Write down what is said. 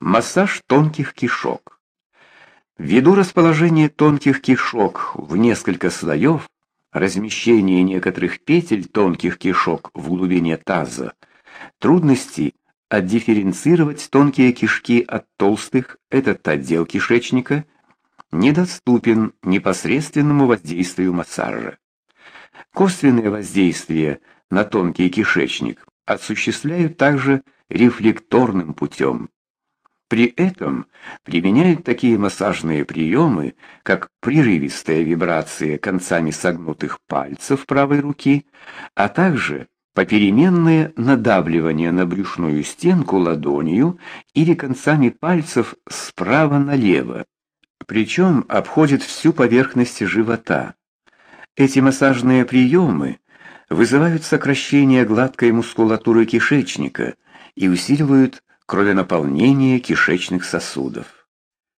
Массаж тонких кишок. Ввиду расположения тонких кишок в несколько слоев, размещения некоторых петель тонких кишок в глубине таза, трудности отдифференцировать тонкие кишки от толстых, этот отдел кишечника недоступен непосредственному воздействию массажа. Косвенное воздействие на тонкий кишечник осуществляют также рефлекторным путем. При этом применяют такие массажные приемы, как прерывистая вибрация концами согнутых пальцев правой руки, а также попеременное надавливание на брюшную стенку ладонью или концами пальцев справа налево. Причем обходит всю поверхность живота. Эти массажные приемы вызывают сокращение гладкой мускулатуры кишечника и усиливают кровенаполнение кишечных сосудов.